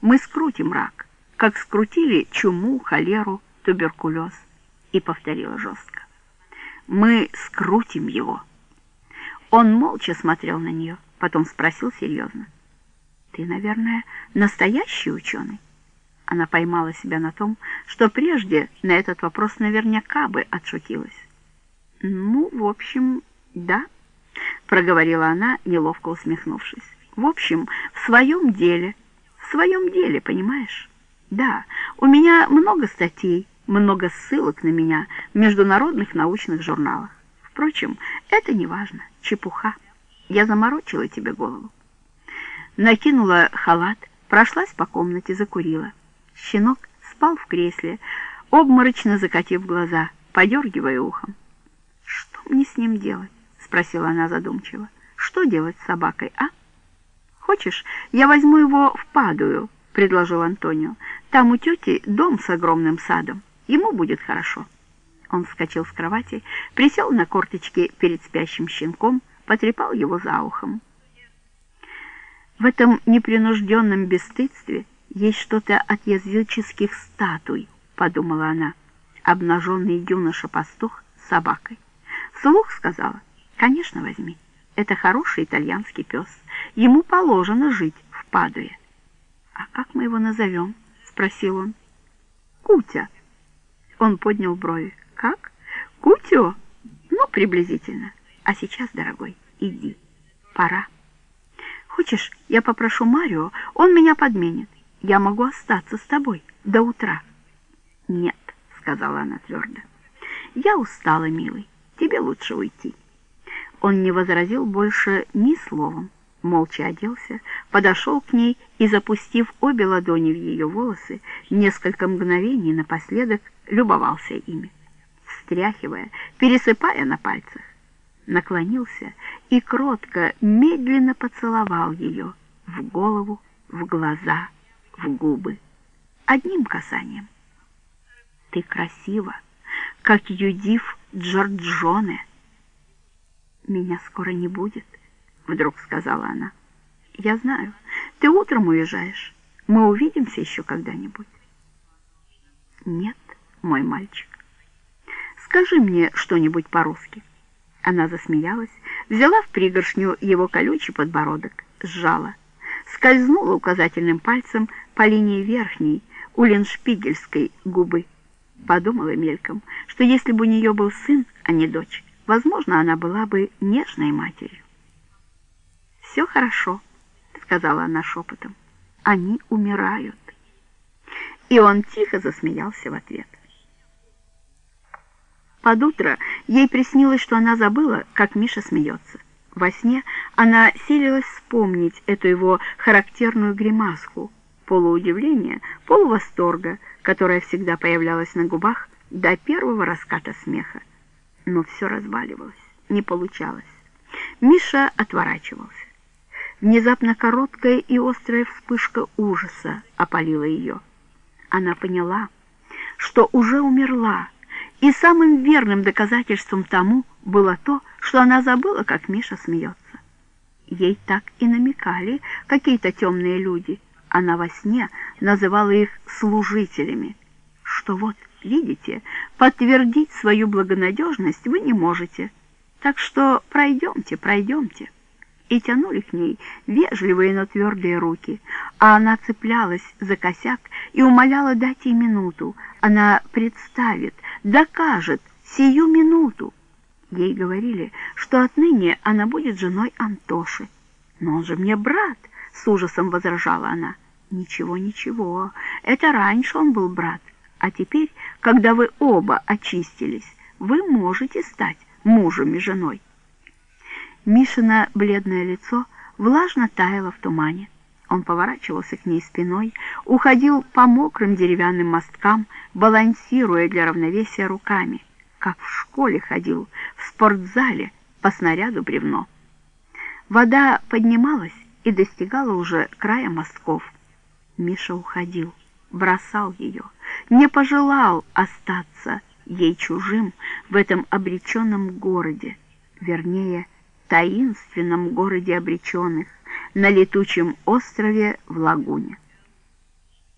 Мы скрутим рак, как скрутили чуму, холеру, туберкулез. И повторила жестко. Мы скрутим его. Он молча смотрел на нее, потом спросил серьезно. Ты, наверное, настоящий ученый? Она поймала себя на том, что прежде на этот вопрос наверняка бы отшутилась. «Ну, в общем, да», — проговорила она, неловко усмехнувшись. «В общем, в своем деле, в своем деле, понимаешь? Да, у меня много статей, много ссылок на меня в международных научных журналах. Впрочем, это не важно, чепуха. Я заморочила тебе голову». Накинула халат, прошлась по комнате, закурила. Щенок спал в кресле, обморочно закатив глаза, подергивая ухом. «Что мне с ним делать?» — спросила она задумчиво. «Что делать с собакой, а?» «Хочешь, я возьму его в Падую?» — предложил Антонио. «Там у тети дом с огромным садом. Ему будет хорошо». Он вскочил с кровати, присел на корточки перед спящим щенком, потрепал его за ухом. В этом непринужденном бесстыдстве есть что-то от языческих статуй, подумала она, обнаженный юноша-пастух с собакой. Вслух сказала, конечно, возьми. Это хороший итальянский пес. Ему положено жить в Падуе. А как мы его назовем? Спросил он. Кутя. Он поднял брови. Как? Кутю? Ну, приблизительно. А сейчас, дорогой, иди. Пора. Хочешь, я попрошу Марио, он меня подменит я могу остаться с тобой до утра». «Нет», — сказала она твердо, — «я устала, милый, тебе лучше уйти». Он не возразил больше ни словом, молча оделся, подошел к ней и, запустив обе ладони в ее волосы, несколько мгновений напоследок любовался ими, встряхивая, пересыпая на пальцах. Наклонился и кротко, медленно поцеловал ее в голову, в глаза, в губы одним касанием. Ты красива, как Юдив Джорджоне. Меня скоро не будет, вдруг сказала она. Я знаю, ты утром уезжаешь. Мы увидимся еще когда-нибудь. Нет, мой мальчик. Скажи мне что-нибудь по-русски. Она засмеялась, взяла в пригоршню его колючий подбородок, сжала скользнула указательным пальцем по линии верхней, уллиншпигельской губы. Подумала мельком, что если бы у нее был сын, а не дочь, возможно, она была бы нежной матерью. «Все хорошо», — сказала она шепотом. «Они умирают». И он тихо засмеялся в ответ. Под утро ей приснилось, что она забыла, как Миша смеется. Во сне она силилась вспомнить эту его характерную гримаску, полуудивления, полувосторга, которая всегда появлялась на губах до первого раската смеха. Но все разваливалось, не получалось. Миша отворачивался. Внезапно короткая и острая вспышка ужаса опалила ее. Она поняла, что уже умерла, и самым верным доказательством тому было то, что она забыла, как Миша смеется. Ей так и намекали какие-то темные люди. Она во сне называла их служителями. Что вот, видите, подтвердить свою благонадежность вы не можете. Так что пройдемте, пройдемте. И тянули к ней вежливые, но твердые руки, а она цеплялась за косяк и умоляла дать ей минуту. Она представит, докажет сию минуту. Ей говорили, что отныне она будет женой Антоши. «Но он же мне брат!» — с ужасом возражала она. «Ничего, ничего, это раньше он был брат, а теперь, когда вы оба очистились, вы можете стать мужем и женой». Мишина бледное лицо влажно таяло в тумане. Он поворачивался к ней спиной, уходил по мокрым деревянным мосткам, балансируя для равновесия руками как в школе ходил, в спортзале, по снаряду бревно. Вода поднималась и достигала уже края мостков. Миша уходил, бросал ее, не пожелал остаться ей чужим в этом обреченном городе, вернее, таинственном городе обреченных, на летучем острове в лагуне.